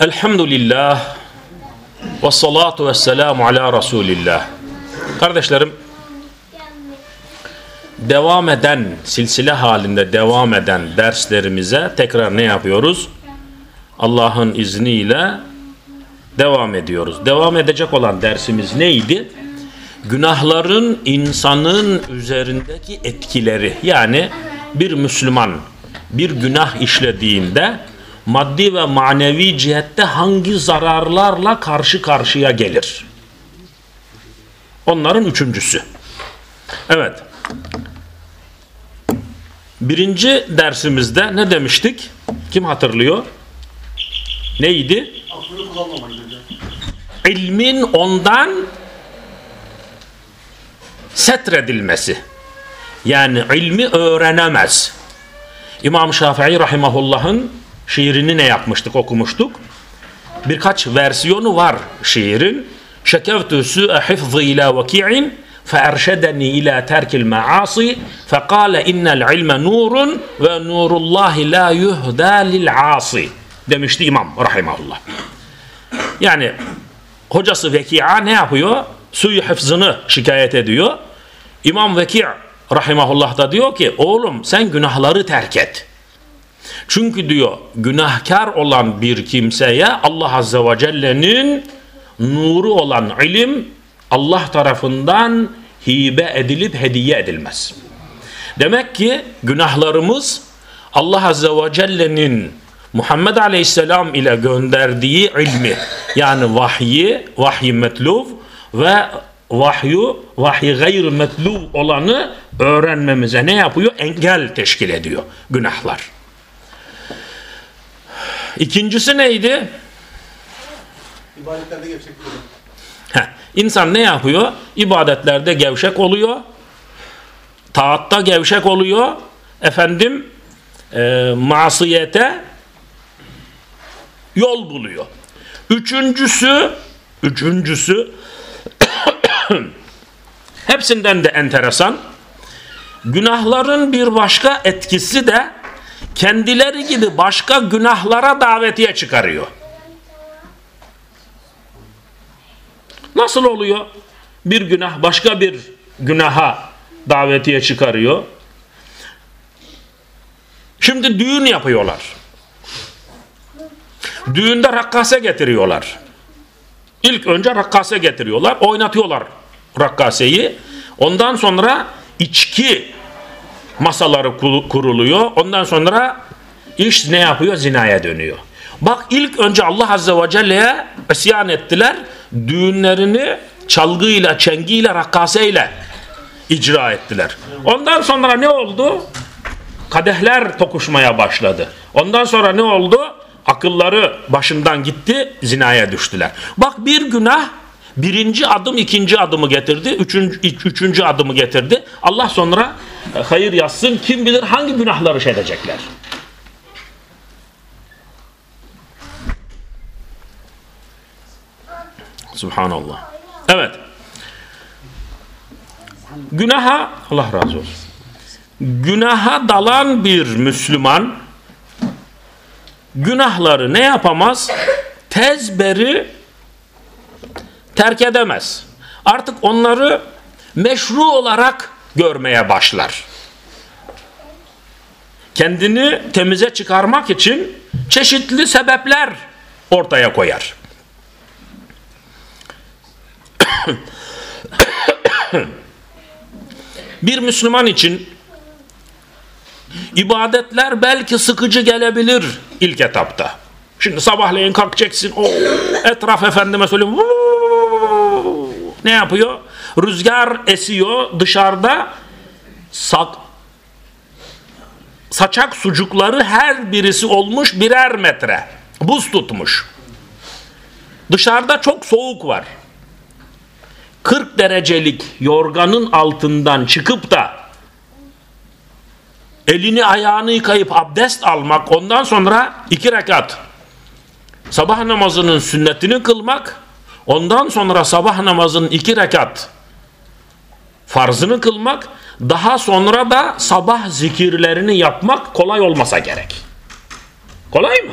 Elhamdülillah ve salatu ve selamu ala Resulillah. Kardeşlerim, devam eden, silsile halinde devam eden derslerimize tekrar ne yapıyoruz? Allah'ın izniyle devam ediyoruz. Devam edecek olan dersimiz neydi? Günahların insanın üzerindeki etkileri. Yani bir Müslüman bir günah işlediğinde maddi ve manevi cihette hangi zararlarla karşı karşıya gelir? Onların üçüncüsü. Evet. Birinci dersimizde ne demiştik? Kim hatırlıyor? Neydi? İlmin ondan setredilmesi. Yani ilmi öğrenemez. İmam Şafii Rahimahullah'ın şiirini ne yapmıştık okumuştuk. Birkaç versiyonu var şiirin. Şekevtü su'e hifzı ila vaki'in فأرشدني إلى ترك المعاصي فقال إن العلم نور ونور الله لا يهدى للعاصي demişti İmam Rahimahullah. Yani hocası Veki'a ne yapıyor? Suyu hıfzını şikayet ediyor. İmam Veki' Rahimahullah da diyor ki oğlum sen günahları terk et. Çünkü diyor günahkar olan bir kimseye Allah Azze ve Celle'nin nuru olan ilim Allah tarafından hibe edilip hediye edilmez. Demek ki günahlarımız Allah Azze ve Celle'nin Muhammed Aleyhisselam ile gönderdiği ilmi yani vahyi, vahyi metluf ve vahyu, vahyi gayr metluf olanı öğrenmemize ne yapıyor? Engel teşkil ediyor günahlar. İkincisi neydi? İbadetlerde gevşek oluyor. Heh, insan ne yapıyor? İbadetlerde gevşek oluyor. Taatta gevşek oluyor. Efendim e, masiyete yol buluyor. Üçüncüsü üçüncüsü hepsinden de enteresan günahların bir başka etkisi de kendileri gibi başka günahlara davetiye çıkarıyor. Nasıl oluyor? Bir günah başka bir günaha davetiye çıkarıyor. Şimdi düğün yapıyorlar. Düğünde rakkase getiriyorlar. İlk önce rakkase getiriyorlar. Oynatıyorlar rakkaseyi. Ondan sonra içki masaları kuruluyor. Ondan sonra iş ne yapıyor? Zinaya dönüyor. Bak ilk önce Allah Azze ve Celle'ye isyan ettiler. Düğünlerini çalgıyla, çengiyle, rakkaseyle icra ettiler. Ondan sonra ne oldu? Kadehler tokuşmaya başladı. Ondan sonra ne oldu? Akılları başından gitti, zinaya düştüler. Bak bir günah birinci adım ikinci adımı getirdi, üçüncü, üçüncü adımı getirdi. Allah sonra e, hayır yazsın kim bilir hangi günahları şey edecekler. Subhanallah. Evet. Günaha Allah razı olsun. Günaha dalan bir Müslüman günahları ne yapamaz? Tezberi terk edemez. Artık onları meşru olarak görmeye başlar. Kendini temize çıkarmak için çeşitli sebepler ortaya koyar. bir Müslüman için ibadetler belki sıkıcı gelebilir ilk etapta. Şimdi sabahleyin kalkacaksın. O etraf efendime söyleyeyim. Ne yapıyor? Rüzgar esiyor dışarıda. Sak, saçak sucukları her birisi olmuş birer metre. Buz tutmuş. Dışarıda çok soğuk var. 40 derecelik yorganın altından çıkıp da elini ayağını yıkayıp abdest almak ondan sonra iki rekat sabah namazının sünnetini kılmak ondan sonra sabah namazının iki rekat farzını kılmak daha sonra da sabah zikirlerini yapmak kolay olmasa gerek. Kolay mı?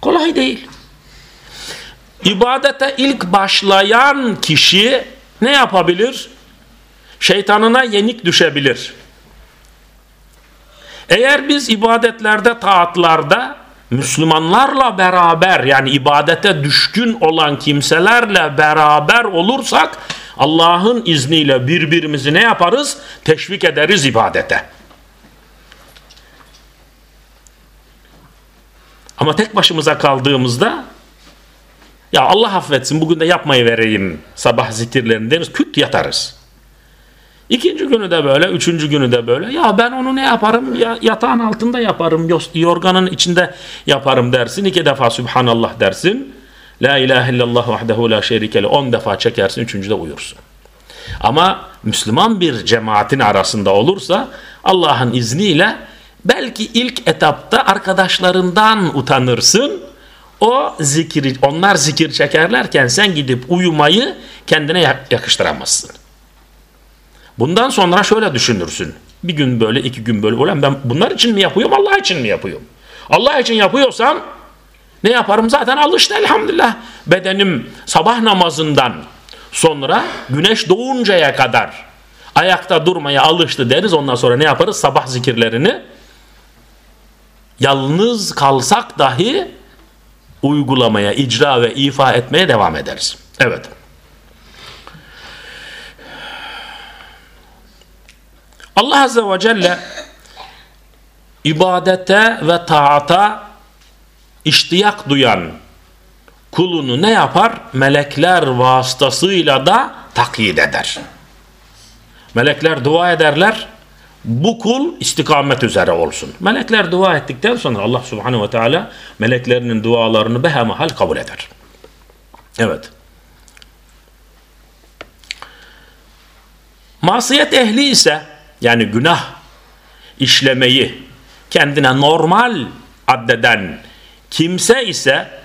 Kolay değil. İbadete ilk başlayan kişi ne yapabilir? Şeytanına yenik düşebilir. Eğer biz ibadetlerde, taatlarda Müslümanlarla beraber yani ibadete düşkün olan kimselerle beraber olursak Allah'ın izniyle birbirimizi ne yaparız? Teşvik ederiz ibadete. Ama tek başımıza kaldığımızda ya Allah affetsin bugün de yapmayı vereyim sabah zikirlerini deriz küt yatarız. İkinci günü de böyle, üçüncü günü de böyle. Ya ben onu ne yaparım? Ya, yatağın altında yaparım, yorganın içinde yaparım dersin. İki defa Subhanallah dersin. La ilahe illallah vahdehu la şerikele on defa çekersin, üçüncüde uyursun. Ama Müslüman bir cemaatin arasında olursa Allah'ın izniyle belki ilk etapta arkadaşlarından utanırsın. O zikir, onlar zikir çekerlerken sen gidip uyumayı kendine yakıştıramazsın. Bundan sonra şöyle düşünürsün. Bir gün böyle, iki gün böyle. Ulan ben bunlar için mi yapıyorum, Allah için mi yapıyorum? Allah için yapıyorsam ne yaparım? Zaten alıştı elhamdülillah. Bedenim sabah namazından sonra güneş doğuncaya kadar ayakta durmaya alıştı deriz. Ondan sonra ne yaparız? Sabah zikirlerini yalnız kalsak dahi uygulamaya, icra ve ifa etmeye devam ederiz. Evet. Allah Azze ve Celle ibadete ve taata iştiyak duyan kulunu ne yapar? Melekler vasıtasıyla da takyit eder. Melekler dua ederler. Bu kul istikamet üzere olsun. Melekler dua ettikten sonra Allah Subhanahu ve Teala meleklerinin dualarını behemahal kabul eder. Evet. Masiyet ehli ise yani günah işlemeyi kendine normal addeden kimse ise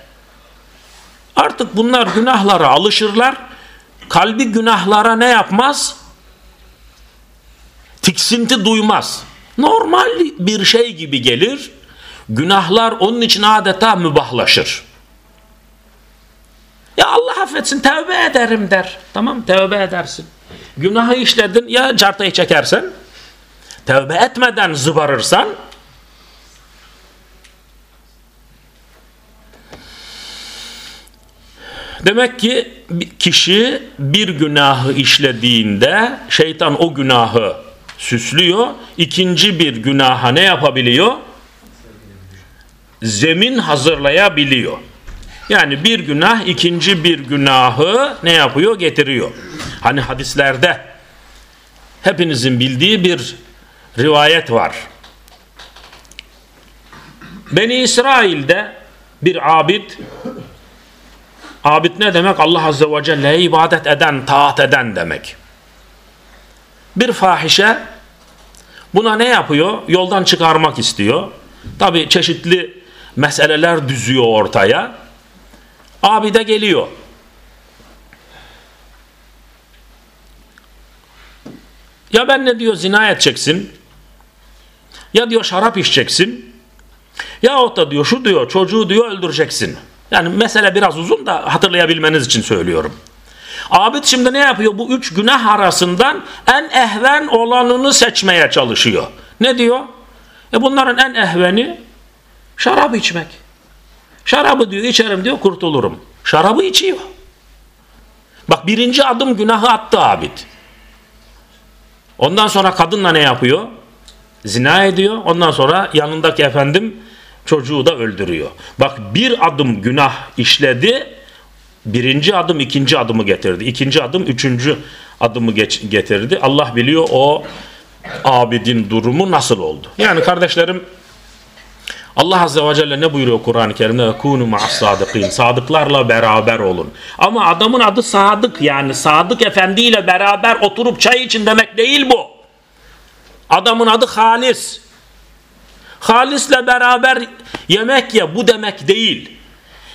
artık bunlar günahlara alışırlar. Kalbi günahlara ne yapmaz? Tiksinti duymaz. Normal bir şey gibi gelir. Günahlar onun için adeta mübahlaşır. Ya Allah affetsin tevbe ederim der. Tamam tevbe edersin. Günahı işledin ya cartayı çekersen tevbe etmeden zıbarırsan demek ki kişi bir günahı işlediğinde şeytan o günahı süslüyor. ikinci bir günaha ne yapabiliyor? Zemin hazırlayabiliyor. Yani bir günah ikinci bir günahı ne yapıyor? Getiriyor. Hani hadislerde hepinizin bildiği bir rivayet var. Beni İsrail'de bir abid abid ne demek? Allah Azze ve Celle'ye ibadet eden, taat eden demek. Bir fahişe buna ne yapıyor? Yoldan çıkarmak istiyor. Tabi çeşitli meseleler düzüyor ortaya. Abide geliyor. Ya ben ne diyor zina edeceksin ya diyor şarap içeceksin. Ya o da diyor şu diyor çocuğu diyor öldüreceksin. Yani mesele biraz uzun da hatırlayabilmeniz için söylüyorum. Abid şimdi ne yapıyor? Bu üç günah arasından en ehven olanını seçmeye çalışıyor. Ne diyor? E bunların en ehveni şarap içmek. Şarabı diyor içerim diyor kurtulurum. Şarabı içiyor. Bak birinci adım günahı attı abid. Ondan sonra kadınla ne yapıyor? Zina ediyor. Ondan sonra yanındaki efendim çocuğu da öldürüyor. Bak bir adım günah işledi. Birinci adım ikinci adımı getirdi. İkinci adım üçüncü adımı getirdi. Allah biliyor o abidin durumu nasıl oldu. Yani kardeşlerim Allah Azze ve Celle ne buyuruyor Kur'an-ı Kerim'de? Kunu ma'as sadıkîn. Sadıklarla beraber olun. Ama adamın adı Sadık yani. Sadık Efendi ile beraber oturup çay için demek değil bu. Adamın adı Halis. Halisle beraber yemek ye bu demek değil.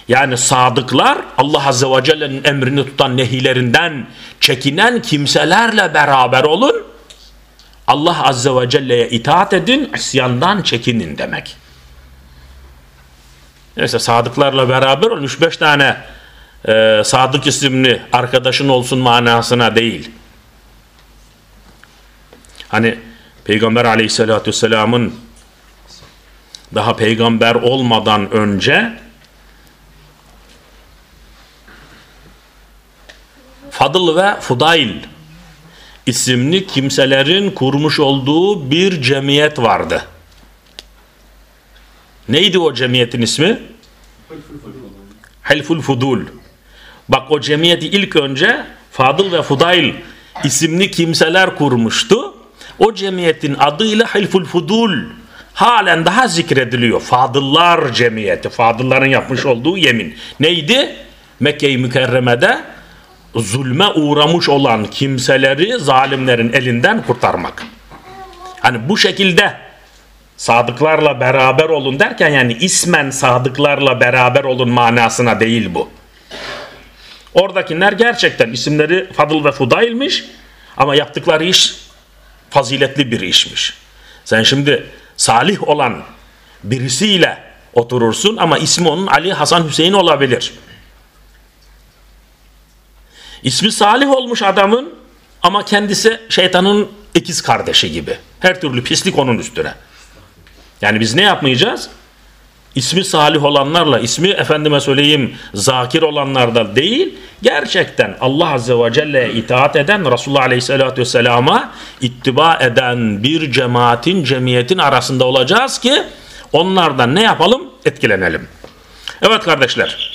Yani sadıklar Allah Azze ve Celle'nin emrini tutan nehilerinden çekinen kimselerle beraber olun. Allah Azze ve Celle'ye itaat edin, isyandan çekinin demek. Neyse sadıklarla beraber olmuş beş tane e, sadık isimli arkadaşın olsun manasına değil. Hani Peygamber aleyhissalatü vesselamın daha peygamber olmadan önce Fadıl ve Fudail isimli kimselerin kurmuş olduğu bir cemiyet vardı. Neydi o cemiyetin ismi? Helful Fudul. Bak o cemiyeti ilk önce Fadıl ve Fudail isimli kimseler kurmuştu. O cemiyetin adıyla Helful Fudul halen daha zikrediliyor. Fadıllar cemiyeti, fadılların yapmış olduğu yemin. Neydi? Mekke-i Mükerreme'de zulme uğramış olan kimseleri zalimlerin elinden kurtarmak. Hani bu şekilde sadıklarla beraber olun derken yani ismen sadıklarla beraber olun manasına değil bu. Oradakiler gerçekten isimleri Fadıl ve Fudail'miş ama yaptıkları iş faziletli bir işmiş. Sen şimdi salih olan birisiyle oturursun ama ismi onun Ali Hasan Hüseyin olabilir. İsmi Salih olmuş adamın ama kendisi şeytanın ikiz kardeşi gibi. Her türlü pislik onun üstüne. Yani biz ne yapmayacağız? İsmi salih olanlarla, ismi efendime söyleyeyim zakir olanlardan değil, gerçekten Allah Azze ve Celle'ye itaat eden, Resulullah Aleyhisselatü Vesselam'a ittiba eden bir cemaatin, cemiyetin arasında olacağız ki onlardan ne yapalım? Etkilenelim. Evet kardeşler.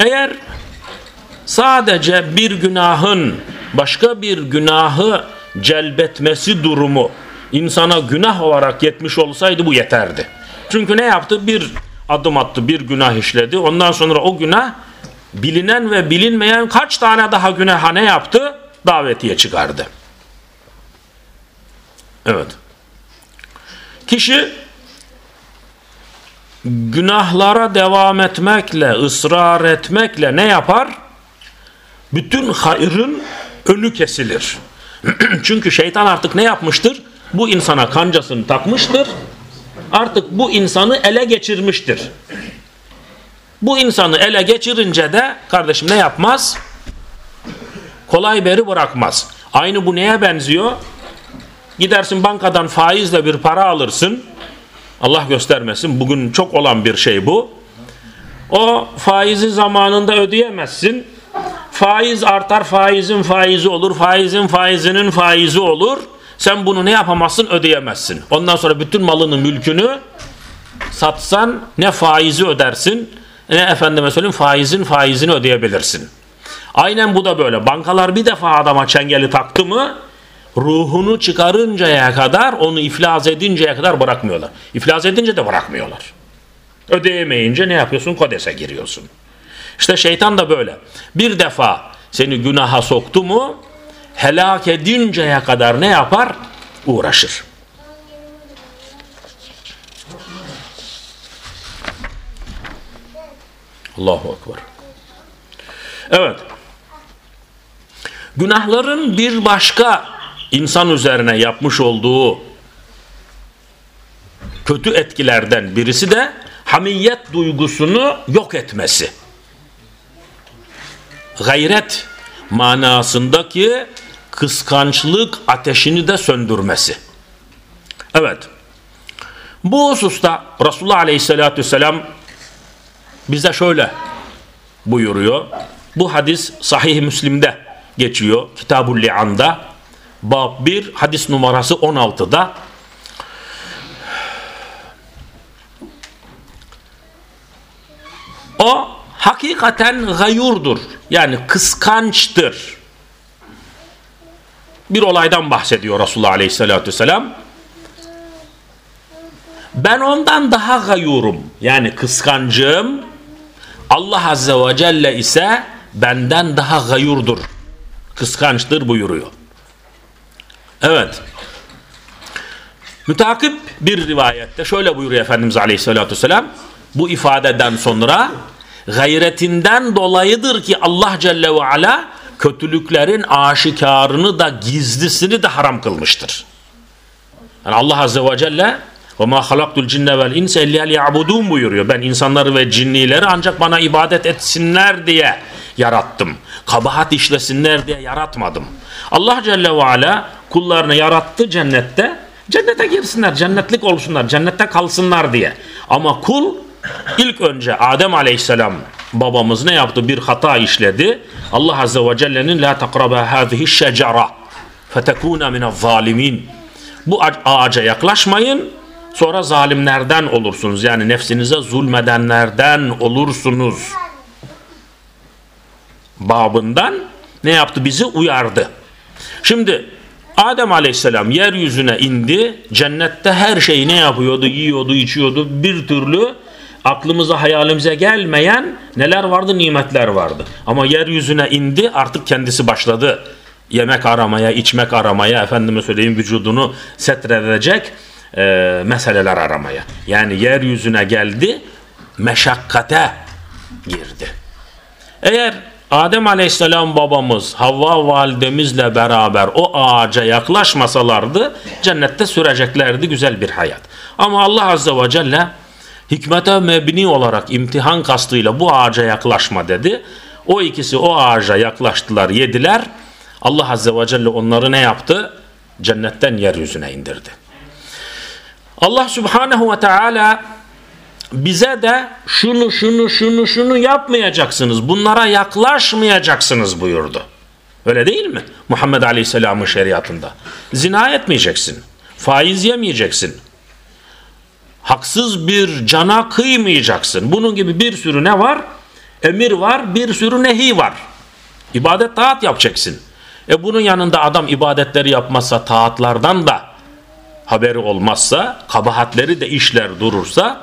Eğer sadece bir günahın başka bir günahı celbetmesi durumu insana günah olarak yetmiş olsaydı bu yeterdi. Çünkü ne yaptı? Bir adım attı, bir günah işledi. Ondan sonra o günah bilinen ve bilinmeyen kaç tane daha günaha ne yaptı? Davetiye çıkardı. Evet. Kişi günahlara devam etmekle, ısrar etmekle ne yapar? Bütün hayrın önü kesilir. Çünkü şeytan artık ne yapmıştır? Bu insana kancasını takmıştır. Artık bu insanı ele geçirmiştir. Bu insanı ele geçirince de kardeşim ne yapmaz? Kolay beri bırakmaz. Aynı bu neye benziyor? Gidersin bankadan faizle bir para alırsın. Allah göstermesin bugün çok olan bir şey bu. O faizi zamanında ödeyemezsin. Faiz artar faizin faizi olur. Faizin faizinin faizi olur. Sen bunu ne yapamazsın ödeyemezsin. Ondan sonra bütün malını mülkünü satsan ne faizi ödersin ne efendime söyleyeyim faizin faizini ödeyebilirsin. Aynen bu da böyle. Bankalar bir defa adama çengeli taktı mı ruhunu çıkarıncaya kadar onu iflas edinceye kadar bırakmıyorlar. İflas edince de bırakmıyorlar. Ödeyemeyince ne yapıyorsun? Kodese giriyorsun. İşte şeytan da böyle. Bir defa seni günaha soktu mu helak edinceye kadar ne yapar? Uğraşır. Allahu Ekber. Evet. Günahların bir başka insan üzerine yapmış olduğu kötü etkilerden birisi de hamiyet duygusunu yok etmesi. Gayret manasındaki kıskançlık ateşini de söndürmesi. Evet. Bu hususta Resulullah Aleyhisselatü Vesselam bize şöyle buyuruyor. Bu hadis Sahih Müslim'de geçiyor. Kitab-ı Li'an'da bab 1 hadis numarası 16'da o hakikaten gayurdur. Yani kıskançtır. Bir olaydan bahsediyor Resulullah Aleyhisselatü Vesselam. Ben ondan daha gayurum. Yani kıskancım. Allah Azze ve Celle ise benden daha gayurdur. Kıskançtır buyuruyor. Evet. Mütakip bir rivayette şöyle buyuruyor Efendimiz Aleyhisselatü Vesselam. Bu ifadeden sonra gayretinden dolayıdır ki Allah Celle ve Ala kötülüklerin aşikarını da gizlisini de haram kılmıştır. Yani Allah Azze ve Celle ve ma halaktul cinne vel insa illa liya'budun buyuruyor. Ben insanları ve cinnileri ancak bana ibadet etsinler diye yarattım. Kabahat işlesinler diye yaratmadım. Allah Celle ve Ala kullarını yarattı cennette. Cennete girsinler, cennetlik olsunlar, cennette kalsınlar diye. Ama kul ilk önce Adem Aleyhisselam babamız ne yaptı? Bir hata işledi. Allah Azze ve Celle'nin la takraba hâzihi şecara fetekûne minel zalimin. Bu ağaca yaklaşmayın sonra zalimlerden olursunuz. Yani nefsinize zulmedenlerden olursunuz. Babından ne yaptı? Bizi uyardı. Şimdi Adem aleyhisselam yeryüzüne indi. Cennette her şeyi ne yapıyordu? Yiyordu, içiyordu. Bir türlü aklımıza hayalimize gelmeyen neler vardı? Nimetler vardı. Ama yeryüzüne indi artık kendisi başladı. Yemek aramaya, içmek aramaya, efendime söyleyeyim vücudunu setredecek e, meseleler aramaya. Yani yeryüzüne geldi, meşakkate girdi. Eğer Adem Aleyhisselam babamız Havva validemizle beraber o ağaca yaklaşmasalardı cennette süreceklerdi güzel bir hayat. Ama Allah Azze ve Celle hikmete mebni olarak imtihan kastıyla bu ağaca yaklaşma dedi. O ikisi o ağaca yaklaştılar yediler. Allah Azze ve Celle onları ne yaptı? Cennetten yeryüzüne indirdi. Allah Subhanahu ve Teala bize de şunu şunu şunu şunu yapmayacaksınız. Bunlara yaklaşmayacaksınız buyurdu. Öyle değil mi? Muhammed Aleyhisselam'ın şeriatında. Zina etmeyeceksin. Faiz yemeyeceksin. Haksız bir cana kıymayacaksın. Bunun gibi bir sürü ne var? Emir var, bir sürü nehi var. İbadet taat yapacaksın. E bunun yanında adam ibadetleri yapmazsa, taatlardan da haberi olmazsa, kabahatleri de işler durursa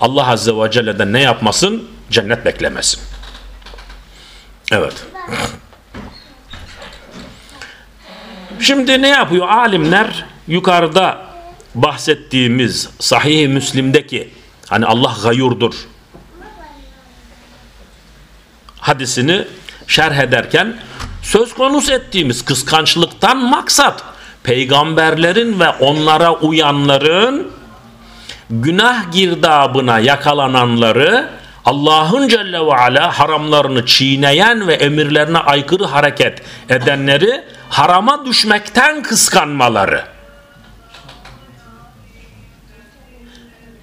Allah Azze ve Celle'den ne yapmasın? Cennet beklemesin. Evet. Şimdi ne yapıyor alimler? Yukarıda bahsettiğimiz sahih Müslim'deki hani Allah gayurdur hadisini şerh ederken söz konusu ettiğimiz kıskançlıktan maksat peygamberlerin ve onlara uyanların günah girdabına yakalananları Allah'ın Celle ve Ala haramlarını çiğneyen ve emirlerine aykırı hareket edenleri harama düşmekten kıskanmaları.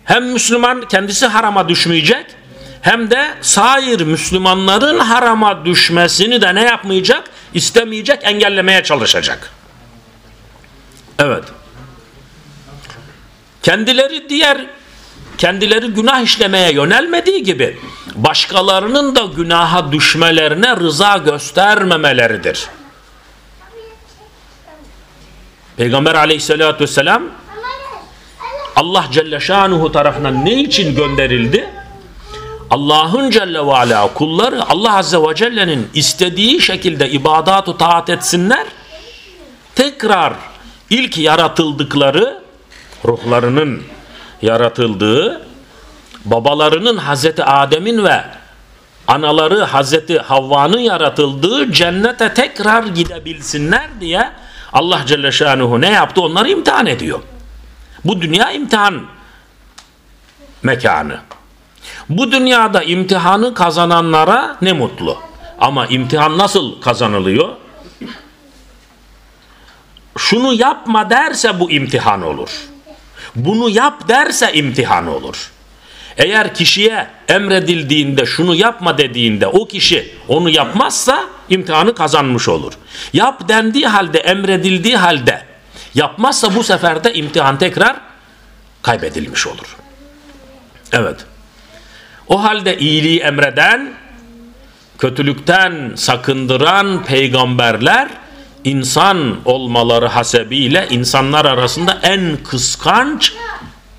Hem Müslüman kendisi harama düşmeyecek hem de sair Müslümanların harama düşmesini de ne yapmayacak? İstemeyecek, engellemeye çalışacak. Evet. Kendileri diğer kendileri günah işlemeye yönelmediği gibi başkalarının da günaha düşmelerine rıza göstermemeleridir. Peygamber aleyhissalatü vesselam Allah Celle Şanuhu tarafından ne için gönderildi? Allah'ın Celle ve Ala kulları Allah Azze ve Celle'nin istediği şekilde ibadatu taat etsinler. Tekrar ilk yaratıldıkları ruhlarının yaratıldığı babalarının Hazreti Adem'in ve anaları Hazreti Havva'nın yaratıldığı cennete tekrar gidebilsinler diye Allah Celle Şanuhu ne yaptı? Onları imtihan ediyor. Bu dünya imtihan mekanı. Bu dünyada imtihanı kazananlara ne mutlu. Ama imtihan nasıl kazanılıyor? Şunu yapma derse bu imtihan olur. Bunu yap derse imtihan olur. Eğer kişiye emredildiğinde şunu yapma dediğinde o kişi onu yapmazsa imtihanı kazanmış olur. Yap dendiği halde emredildiği halde yapmazsa bu sefer de imtihan tekrar kaybedilmiş olur. Evet. O halde iyiliği emreden, kötülükten sakındıran peygamberler insan olmaları hasebiyle insanlar arasında en kıskanç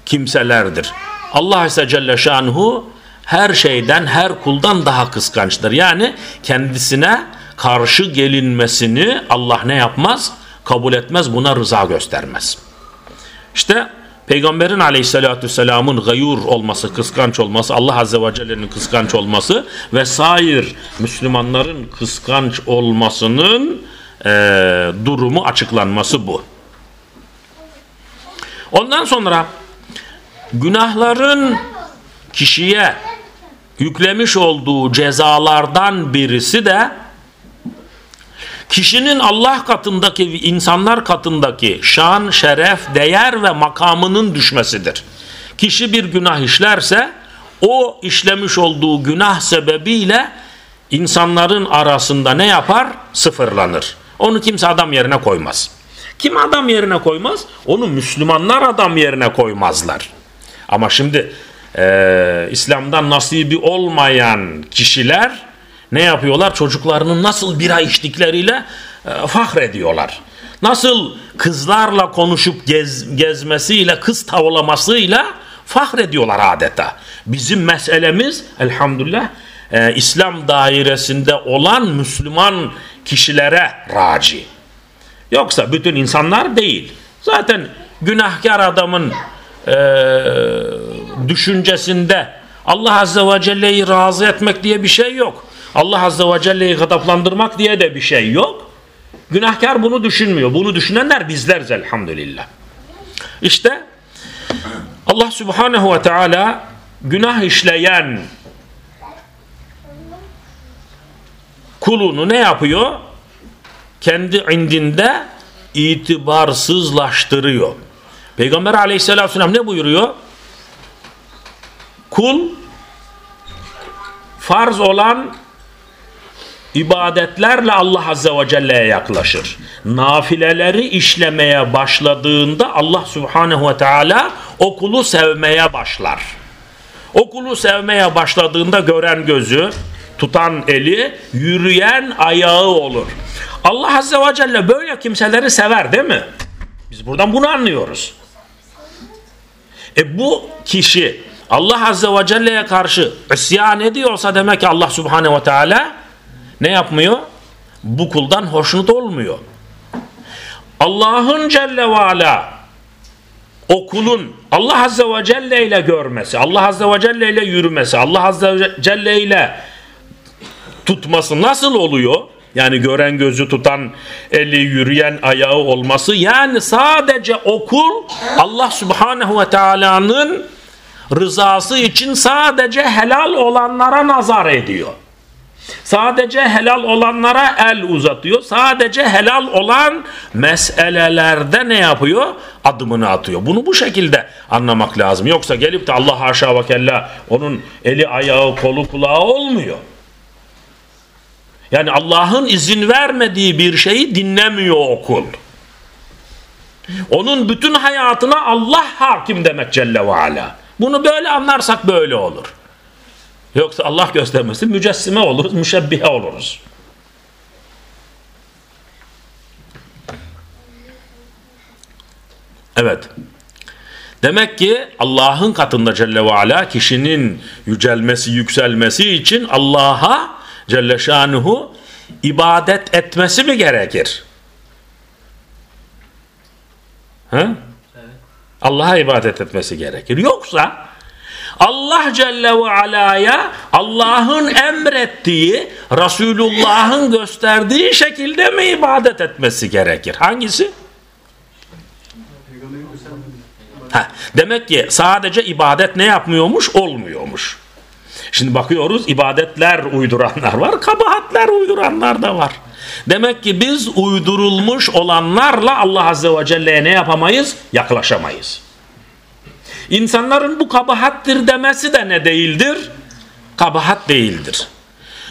kimselerdir. Allah ise Celle Şanhu her şeyden, her kuldan daha kıskançtır. Yani kendisine karşı gelinmesini Allah ne yapmaz? Kabul etmez, buna rıza göstermez. İşte Peygamberin aleyhissalatü vesselamın gayur olması, kıskanç olması, Allah azze ve celle'nin kıskanç olması ve sair Müslümanların kıskanç olmasının e, durumu açıklanması bu. Ondan sonra günahların kişiye yüklemiş olduğu cezalardan birisi de kişinin Allah katındaki insanlar katındaki şan, şeref, değer ve makamının düşmesidir. Kişi bir günah işlerse o işlemiş olduğu günah sebebiyle insanların arasında ne yapar? Sıfırlanır. Onu kimse adam yerine koymaz. Kim adam yerine koymaz? Onu Müslümanlar adam yerine koymazlar. Ama şimdi e, İslam'dan nasibi olmayan kişiler ne yapıyorlar? Çocuklarının nasıl bira içtikleriyle e, fahrediyorlar. Nasıl kızlarla konuşup gez, gezmesiyle, kız tavlamasıyla fahrediyorlar adeta. Bizim meselemiz elhamdülillah e, İslam dairesinde olan Müslüman kişilere raci. Yoksa bütün insanlar değil. Zaten günahkar adamın e, düşüncesinde Allah Azze ve Celle'yi razı etmek diye bir şey yok. Allah Azze ve Celle'yi gadaplandırmak diye de bir şey yok. Günahkar bunu düşünmüyor. Bunu düşünenler bizleriz elhamdülillah. İşte Allah Subhanahu ve Teala günah işleyen kulunu ne yapıyor? Kendi indinde itibarsızlaştırıyor. Peygamber aleyhisselatü vesselam ne buyuruyor? Kul farz olan ibadetlerle Allah Azze ve Celle'ye yaklaşır. Nafileleri işlemeye başladığında Allah Subhanahu ve Teala okulu sevmeye başlar. Okulu sevmeye başladığında gören gözü, tutan eli, yürüyen ayağı olur. Allah Azze ve Celle böyle kimseleri sever değil mi? Biz buradan bunu anlıyoruz. E bu kişi Allah Azze ve Celle'ye karşı isyan ediyorsa demek ki Allah Subhanahu ve Teala ne yapmıyor? Bu kuldan hoşnut olmuyor. Allah'ın Celle ve Ala o kulun Allah Azze ve Celle ile görmesi, Allah Azze ve Celle ile yürümesi, Allah Azze ve Celle ile tutması nasıl oluyor? Yani gören gözü tutan eli yürüyen ayağı olması yani sadece okul Allah Subhanahu ve Teala'nın rızası için sadece helal olanlara nazar ediyor. Sadece helal olanlara el uzatıyor. Sadece helal olan meselelerde ne yapıyor? Adımını atıyor. Bunu bu şekilde anlamak lazım. Yoksa gelip de Allah haşa ve kella onun eli ayağı kolu kulağı olmuyor. Yani Allah'ın izin vermediği bir şeyi dinlemiyor okul. Onun bütün hayatına Allah hakim demek Celle ve Ala. Bunu böyle anlarsak böyle olur. Yoksa Allah göstermesi mücessime oluruz, müşebbihe oluruz. Evet. Demek ki Allah'ın katında Celle ve Ala kişinin yücelmesi, yükselmesi için Allah'a Celle Şanuhu ibadet etmesi mi gerekir? Ha? Allah'a ibadet etmesi gerekir. Yoksa Allah Celle ve Ala'ya Allah'ın emrettiği, Resulullah'ın gösterdiği şekilde mi ibadet etmesi gerekir? Hangisi? Ha, demek ki sadece ibadet ne yapmıyormuş? Olmuyormuş. Şimdi bakıyoruz ibadetler uyduranlar var, kabahatler uyduranlar da var. Demek ki biz uydurulmuş olanlarla Allah Azze ve Celle'ye ne yapamayız? Yaklaşamayız. İnsanların bu kabahattir demesi de ne değildir? Kabahat değildir.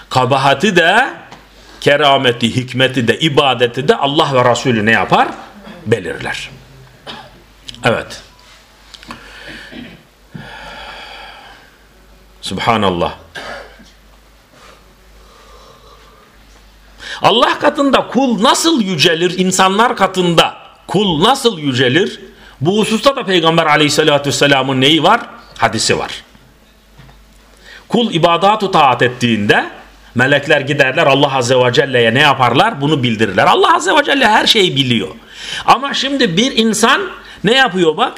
Kabahati de kerameti, hikmeti de, ibadeti de Allah ve Resulü ne yapar? Belirler. Evet. Subhanallah. Allah katında kul nasıl yücelir? İnsanlar katında kul nasıl yücelir? Bu hususta da Peygamber aleyhissalatü vesselamın neyi var? Hadisi var. Kul ibadatu taat ettiğinde melekler giderler Allah azze ve celle'ye ne yaparlar? Bunu bildirirler. Allah azze ve celle her şeyi biliyor. Ama şimdi bir insan ne yapıyor bak?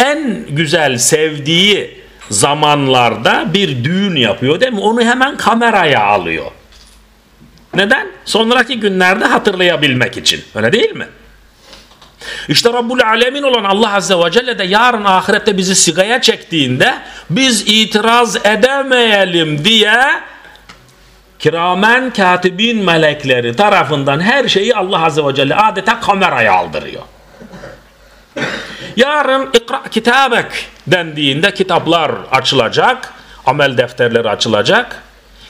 en güzel sevdiği zamanlarda bir düğün yapıyor değil mi? Onu hemen kameraya alıyor. Neden? Sonraki günlerde hatırlayabilmek için. Öyle değil mi? İşte Rabbul Alemin olan Allah Azze ve Celle de yarın ahirette bizi sigaya çektiğinde biz itiraz edemeyelim diye kiramen katibin melekleri tarafından her şeyi Allah Azze ve Celle adeta kameraya aldırıyor. Yarın ikra kitabek dendiğinde kitaplar açılacak, amel defterleri açılacak.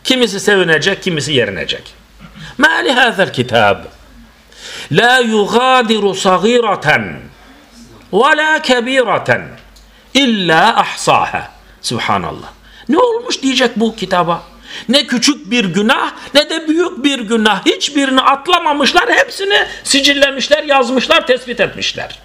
Kimisi sevinecek, kimisi yerinecek. Ma li hazal kitab? La yugadiru sagireten ve la kebireten illa ahsaha. Subhanallah. Ne olmuş diyecek bu kitaba? Ne küçük bir günah ne de büyük bir günah. Hiçbirini atlamamışlar. Hepsini sicillemişler, yazmışlar, tespit etmişler.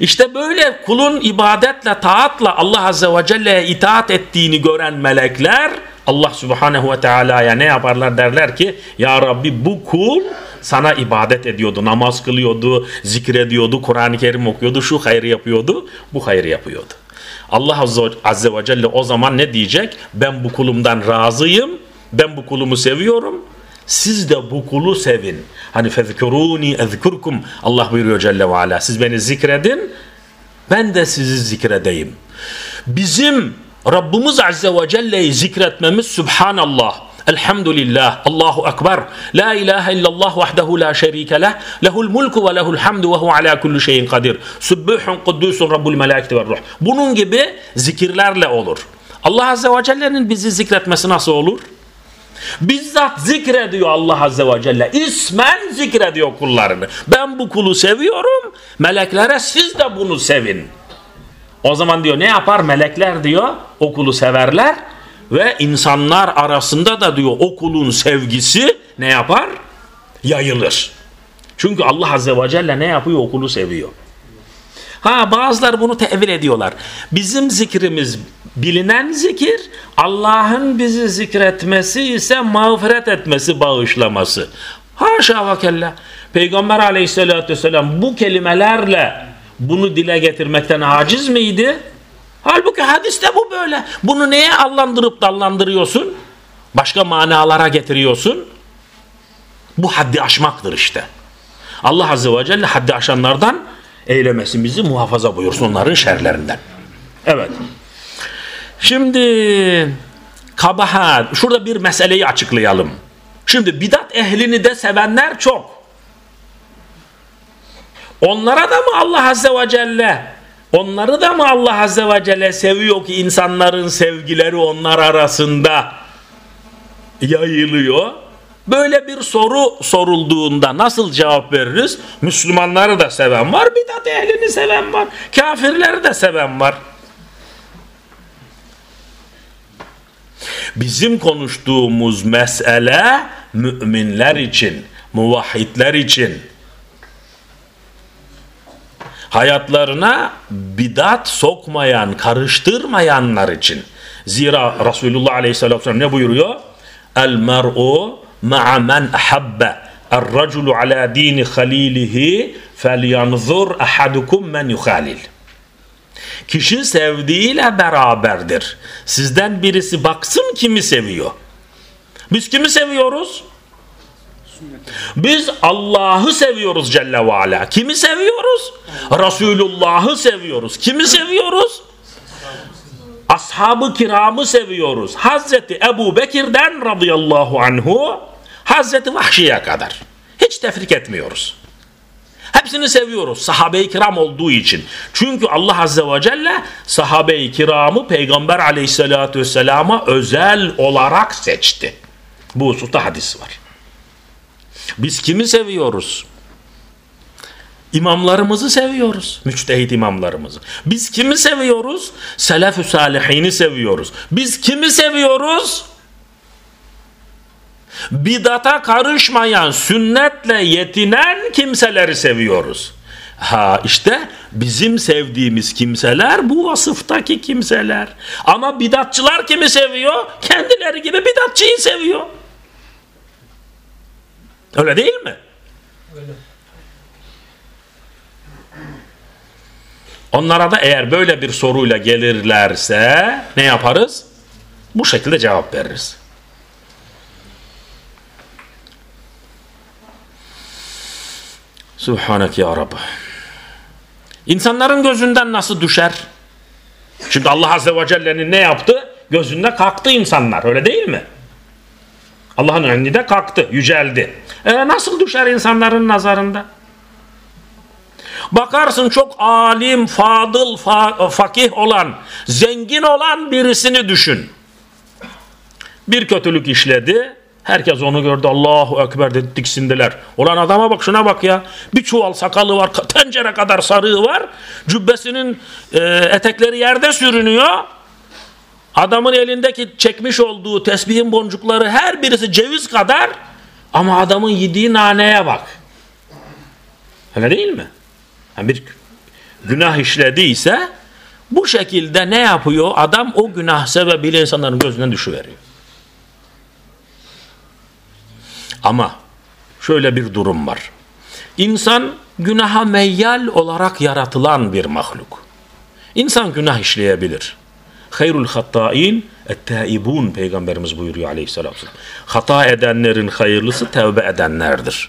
İşte böyle kulun ibadetle, taatla Allah Azze ve Celle'ye itaat ettiğini gören melekler Allah Subhanahu ve Teala'ya ne yaparlar derler ki Ya Rabbi bu kul sana ibadet ediyordu, namaz kılıyordu, zikrediyordu, Kur'an-ı Kerim okuyordu, şu hayrı yapıyordu, bu hayrı yapıyordu. Allah Azze ve Celle o zaman ne diyecek? Ben bu kulumdan razıyım, ben bu kulumu seviyorum, siz de bu kulu sevin. Hani fezkuruni ezkurkum Allah buyuruyor Celle ve Ala. Siz beni zikredin, ben de sizi zikredeyim. Bizim Rabbimiz Azze ve Celle'yi zikretmemiz Subhanallah. Elhamdülillah, Allahu Ekber, La ilahe illallah vahdehu la şerike leh, lehul mulku ve lehul hamdu ve hu ala kulli şeyin kadir. Sübbuhun kuddusun Rabbul meleketi ve ruh. Bunun gibi zikirlerle olur. Allah Azze ve Celle'nin bizi zikretmesi nasıl olur? Bizzat zikrediyor Allah Azze ve Celle. İsmen zikrediyor kullarını. Ben bu kulu seviyorum. Meleklere siz de bunu sevin. O zaman diyor ne yapar? Melekler diyor o kulu severler. Ve insanlar arasında da diyor o kulun sevgisi ne yapar? Yayılır. Çünkü Allah Azze ve Celle ne yapıyor? O kulu seviyor. Ha bazıları bunu tevil ediyorlar. Bizim zikrimiz bilinen zikir, Allah'ın bizi zikretmesi ise mağfiret etmesi, bağışlaması. Haşa ve kella. Peygamber aleyhissalatü vesselam bu kelimelerle bunu dile getirmekten aciz miydi? Halbuki hadiste bu böyle. Bunu neye allandırıp dallandırıyorsun? Başka manalara getiriyorsun. Bu haddi aşmaktır işte. Allah Azze ve Celle haddi aşanlardan eylemesimizi muhafaza buyursun onların şerlerinden. Evet. Şimdi kabahat. Şurada bir meseleyi açıklayalım. Şimdi bidat ehlini de sevenler çok. Onlara da mı Allah Azze ve Celle onları da mı Allah Azze ve Celle seviyor ki insanların sevgileri onlar arasında yayılıyor? Böyle bir soru sorulduğunda nasıl cevap veririz? Müslümanları da seven var, bidat ehlini seven var, kafirleri de seven var. Bizim konuştuğumuz mesele müminler için, muvahhidler için hayatlarına bidat sokmayan, karıştırmayanlar için. Zira Resulullah Aleyhisselatü Vesselam ne buyuruyor? El mer'u ma'a men ahabbe الرجل على دين خليله فلينظر أحدكم من يخالل Kişi sevdiğiyle beraberdir. Sizden birisi baksın kimi seviyor. Biz kimi seviyoruz? Biz Allah'ı seviyoruz Celle ve Ala. Kimi seviyoruz? Resulullah'ı seviyoruz. Kimi seviyoruz? Ashab-ı kiramı seviyoruz. Hazreti Ebu Bekir'den radıyallahu anhu Hazreti Vahşi'ye kadar. Hiç tefrik etmiyoruz. Hepsini seviyoruz sahabe-i kiram olduğu için. Çünkü Allah Azze ve Celle sahabe-i kiramı Peygamber aleyhissalatü vesselama özel olarak seçti. Bu hususta hadis var. Biz kimi seviyoruz? İmamlarımızı seviyoruz. Müçtehit imamlarımızı. Biz kimi seviyoruz? Selef-ü salihini seviyoruz. Biz kimi seviyoruz? bidata karışmayan, sünnetle yetinen kimseleri seviyoruz. Ha işte bizim sevdiğimiz kimseler bu vasıftaki kimseler. Ama bidatçılar kimi seviyor? Kendileri gibi bidatçıyı seviyor. Öyle değil mi? Öyle. Onlara da eğer böyle bir soruyla gelirlerse ne yaparız? Bu şekilde cevap veririz. Subhanak ya Rabbi. İnsanların gözünden nasıl düşer? Şimdi Allah Azze ve Celle'nin ne yaptı? Gözünde kalktı insanlar öyle değil mi? Allah'ın önünde kalktı, yüceldi. E nasıl düşer insanların nazarında? Bakarsın çok alim, fadıl, fa fakih olan, zengin olan birisini düşün. Bir kötülük işledi. Herkes onu gördü. Allahu Ekber dedi tiksindiler. Ulan adama bak şuna bak ya. Bir çuval sakalı var. Tencere kadar sarığı var. Cübbesinin e, etekleri yerde sürünüyor. Adamın elindeki çekmiş olduğu tesbihin boncukları her birisi ceviz kadar. Ama adamın yediği naneye bak. Öyle değil mi? Yani bir günah işlediyse bu şekilde ne yapıyor? Adam o günah sebebiyle insanların gözünden düşüveriyor. Ama şöyle bir durum var. İnsan günaha meyyal olarak yaratılan bir mahluk. İnsan günah işleyebilir. Hayrul hatta'in etteibun peygamberimiz buyuruyor aleyhissalatü vesselam. Hata edenlerin hayırlısı tevbe edenlerdir.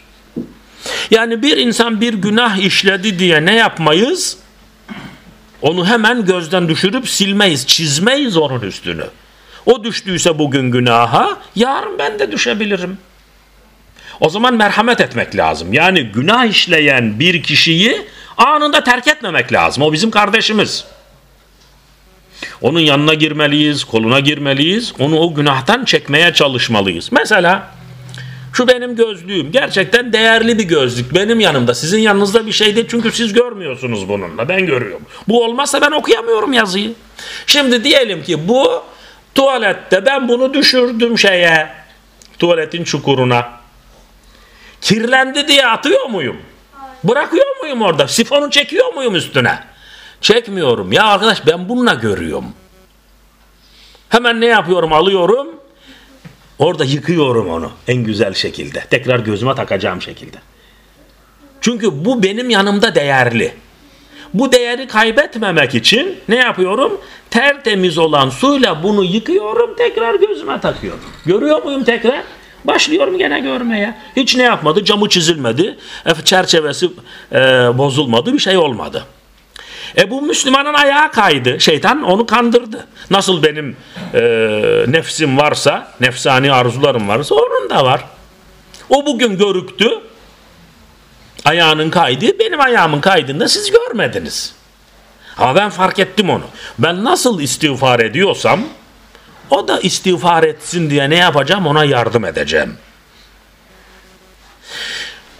Yani bir insan bir günah işledi diye ne yapmayız? Onu hemen gözden düşürüp silmeyiz, çizmeyiz onun üstünü. O düştüyse bugün günaha, yarın ben de düşebilirim. O zaman merhamet etmek lazım. Yani günah işleyen bir kişiyi anında terk etmemek lazım. O bizim kardeşimiz. Onun yanına girmeliyiz, koluna girmeliyiz. Onu o günahtan çekmeye çalışmalıyız. Mesela şu benim gözlüğüm gerçekten değerli bir gözlük. Benim yanımda sizin yanınızda bir şey değil çünkü siz görmüyorsunuz bununla ben görüyorum. Bu olmazsa ben okuyamıyorum yazıyı. Şimdi diyelim ki bu tuvalette ben bunu düşürdüm şeye tuvaletin çukuruna. Kirlendi diye atıyor muyum? Bırakıyor muyum orada? Sifonu çekiyor muyum üstüne? Çekmiyorum. Ya arkadaş ben bununla görüyorum. Hemen ne yapıyorum? Alıyorum. Orada yıkıyorum onu en güzel şekilde. Tekrar gözüme takacağım şekilde. Çünkü bu benim yanımda değerli. Bu değeri kaybetmemek için ne yapıyorum? Tertemiz olan suyla bunu yıkıyorum tekrar gözüme takıyorum. Görüyor muyum tekrar? Başlıyorum gene görmeye. Hiç ne yapmadı? Camı çizilmedi. Çerçevesi e, bozulmadı. Bir şey olmadı. E bu Müslümanın ayağı kaydı. Şeytan onu kandırdı. Nasıl benim e, nefsim varsa, nefsani arzularım varsa onun da var. O bugün görüktü. Ayağının kaydı. Benim ayağımın kaydığında siz görmediniz. Ama ben fark ettim onu. Ben nasıl istiğfar ediyorsam o da istiğfar etsin diye ne yapacağım ona yardım edeceğim.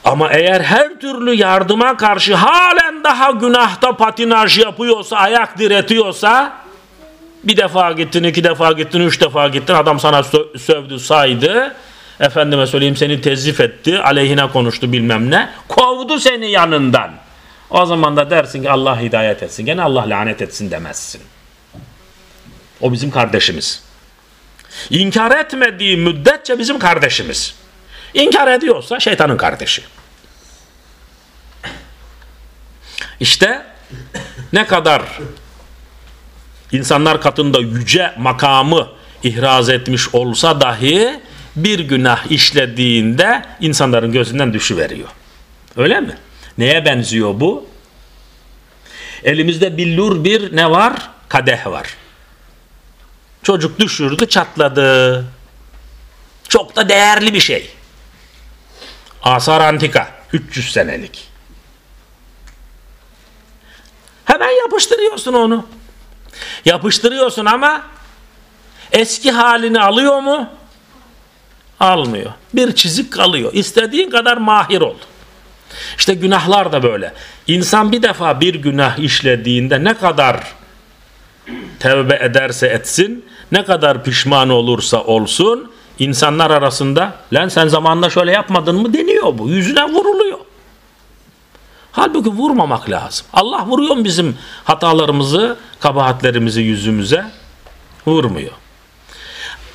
Ama eğer her türlü yardıma karşı halen daha günahta patinaj yapıyorsa, ayak diretiyorsa bir defa gittin, iki defa gittin, üç defa gittin adam sana sövdü, saydı efendime söyleyeyim seni tezif etti, aleyhine konuştu bilmem ne kovdu seni yanından. O zaman da dersin ki Allah hidayet etsin. Gene Allah lanet etsin demezsin. O bizim kardeşimiz. İnkar etmediği müddetçe bizim kardeşimiz. İnkar ediyorsa şeytanın kardeşi. İşte ne kadar insanlar katında yüce makamı ihraz etmiş olsa dahi bir günah işlediğinde insanların gözünden düşüveriyor. Öyle mi? Neye benziyor bu? Elimizde billur bir ne var? Kadeh var. Çocuk düşürdü çatladı. Çok da değerli bir şey. Asar antika 300 senelik. Hemen yapıştırıyorsun onu. Yapıştırıyorsun ama eski halini alıyor mu? Almıyor. Bir çizik kalıyor. İstediğin kadar mahir ol. İşte günahlar da böyle. İnsan bir defa bir günah işlediğinde ne kadar tevbe ederse etsin, ne kadar pişman olursa olsun, insanlar arasında lan sen zamanında şöyle yapmadın mı deniyor bu. Yüzüne vuruluyor. Halbuki vurmamak lazım. Allah vuruyor bizim hatalarımızı, kabahatlerimizi yüzümüze? Vurmuyor.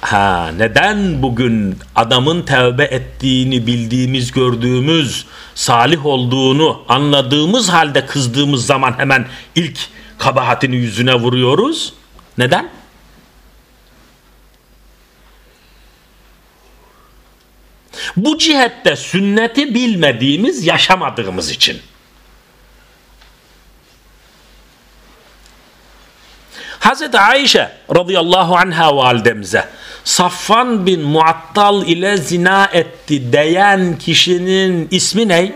Ha, neden bugün adamın tevbe ettiğini bildiğimiz, gördüğümüz, salih olduğunu anladığımız halde kızdığımız zaman hemen ilk kabahatini yüzüne vuruyoruz. Neden? Bu cihette sünneti bilmediğimiz, yaşamadığımız için. Hazreti Ayşe radıyallahu anha validemize Safvan bin Muattal ile zina etti diyen kişinin ismi ne?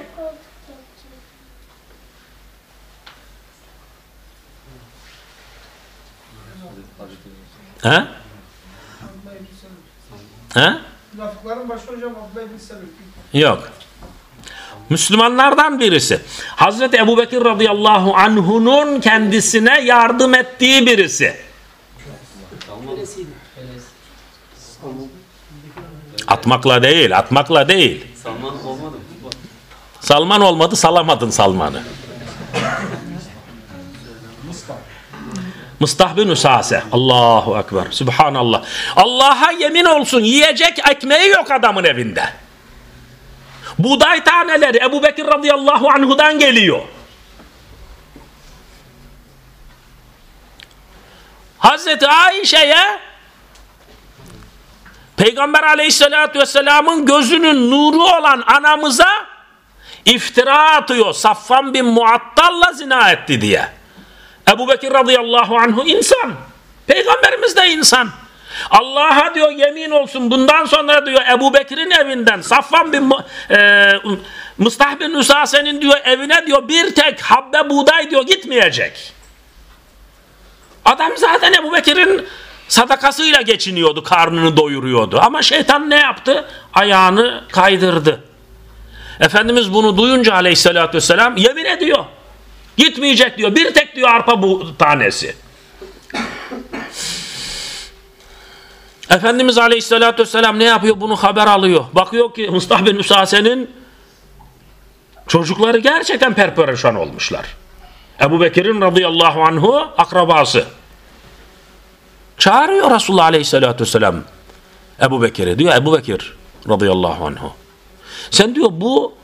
Ha? Ha? Münafıkların başı hocam Abdullah bin Sebebi. Yok. Müslümanlardan birisi. Hazreti Ebu Bekir radıyallahu anhunun kendisine yardım ettiği birisi. Atmakla değil, atmakla değil. Salman olmadı? Salman olmadı, salamadın Salman'ı. Mıstah bin Üsase. Allahu Ekber. Subhanallah. Allah'a yemin olsun yiyecek ekmeği yok adamın evinde. Buğday taneleri Ebu Bekir radıyallahu anhudan geliyor. Hazreti Ayşe'ye Peygamber aleyhissalatü vesselamın gözünün nuru olan anamıza iftira atıyor. Safvan bin Muattal'la zina etti diye. Ebu Bekir radıyallahu anhu insan. Peygamberimiz de insan. Allah'a diyor yemin olsun bundan sonra diyor Ebu Bekir'in evinden Safvan bin e, Mustah bin Üsase'nin diyor evine diyor bir tek habbe buğday diyor gitmeyecek. Adam zaten Ebu Bekir'in sadakasıyla geçiniyordu, karnını doyuruyordu. Ama şeytan ne yaptı? Ayağını kaydırdı. Efendimiz bunu duyunca aleyhissalatü vesselam yemin ediyor. Gitmeyecek diyor. Bir tek diyor arpa bu tanesi. Efendimiz Aleyhisselatü Vesselam ne yapıyor? Bunu haber alıyor. Bakıyor ki Mustah bin Üsase'nin çocukları gerçekten perperişan olmuşlar. Ebu Bekir'in radıyallahu anhu akrabası. Çağırıyor Resulullah Aleyhisselatü Vesselam Ebu Bekir'i. Diyor Ebu Bekir radıyallahu anhu. Sen diyor bu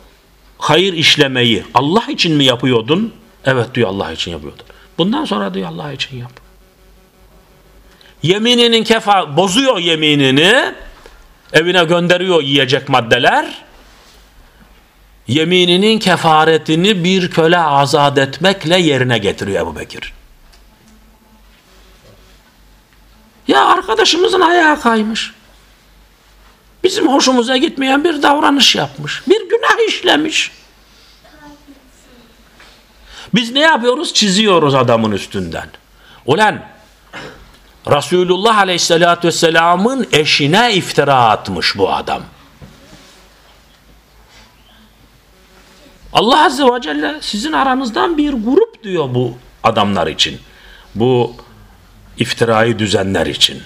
hayır işlemeyi Allah için mi yapıyordun? Evet diyor Allah için yapıyordun. Bundan sonra diyor Allah için yap. Yemininin kefa bozuyor yeminini. Evine gönderiyor yiyecek maddeler. Yemininin kefaretini bir köle azat etmekle yerine getiriyor Ebu Bekir. Ya arkadaşımızın ayağı kaymış. Bizim hoşumuza gitmeyen bir davranış yapmış. Bir günah işlemiş. Biz ne yapıyoruz? Çiziyoruz adamın üstünden. Ulan Resulullah Aleyhisselatü Vesselam'ın eşine iftira atmış bu adam. Allah Azze ve Celle sizin aranızdan bir grup diyor bu adamlar için. Bu iftirayı düzenler için.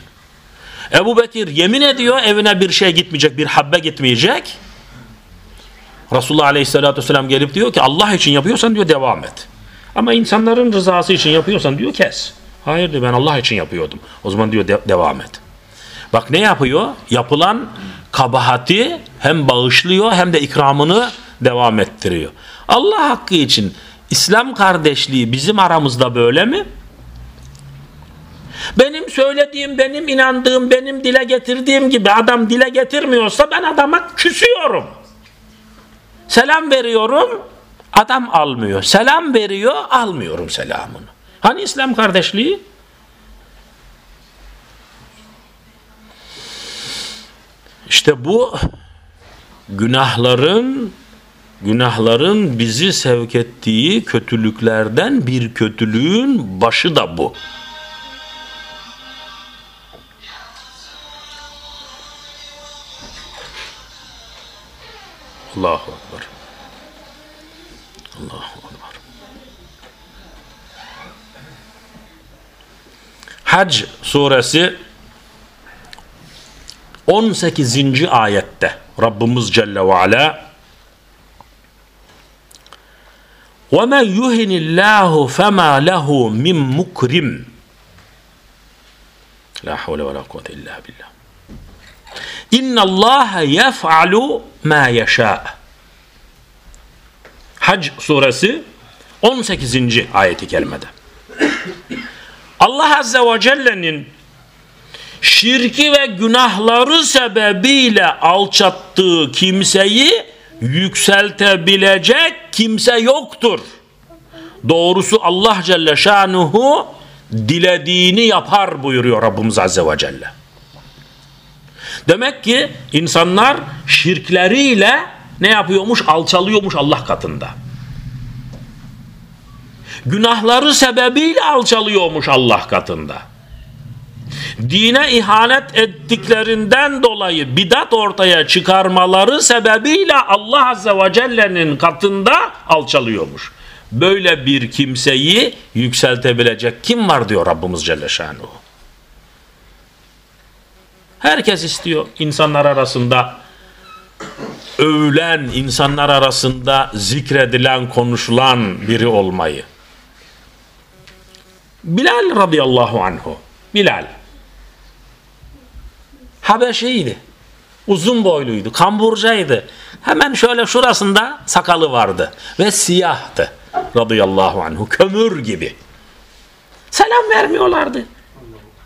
Ebu Bekir yemin ediyor evine bir şey gitmeyecek, bir habbe gitmeyecek. Resulullah Aleyhisselatü Vesselam gelip diyor ki Allah için yapıyorsan diyor devam et. Ama insanların rızası için yapıyorsan diyor kes. Hayır diyor ben Allah için yapıyordum. O zaman diyor de devam et. Bak ne yapıyor? Yapılan kabahati hem bağışlıyor hem de ikramını devam ettiriyor. Allah hakkı için İslam kardeşliği bizim aramızda böyle mi? Benim söylediğim, benim inandığım, benim dile getirdiğim gibi adam dile getirmiyorsa ben adama küsüyorum. Selam veriyorum, adam almıyor. Selam veriyor, almıyorum selamını. Hani İslam kardeşliği? İşte bu günahların günahların bizi sevk ettiği kötülüklerden bir kötülüğün başı da bu. Allahu Ekber. Allahu Ekber. Hac suresi 18. ayette Rabbimiz Celle ve Ala وَمَنْ يُهِنِ اللّٰهُ فَمَا لَهُ مِنْ مُكْرِمٍ La havle ve la kuvvete illa billah. İnna Allah yef'alu ma yasha. Hac suresi 18. ayeti kerimede. Allah Azze ve Celle'nin şirki ve günahları sebebiyle alçattığı kimseyi yükseltebilecek kimse yoktur. Doğrusu Allah Celle Şanuhu dilediğini yapar buyuruyor Rabbimiz Azze ve Celle. Demek ki insanlar şirkleriyle ne yapıyormuş? Alçalıyormuş Allah katında. Günahları sebebiyle alçalıyormuş Allah katında. Dine ihanet ettiklerinden dolayı bidat ortaya çıkarmaları sebebiyle Allah Azze ve Celle'nin katında alçalıyormuş. Böyle bir kimseyi yükseltebilecek kim var diyor Rabbimiz Celle Şanuhu. Herkes istiyor insanlar arasında övülen, insanlar arasında zikredilen, konuşulan biri olmayı. Bilal radıyallahu anhu. Bilal. Habeşiydi. Uzun boyluydu, kamburcaydı. Hemen şöyle şurasında sakalı vardı ve siyahtı radıyallahu anhu. Kömür gibi. Selam vermiyorlardı.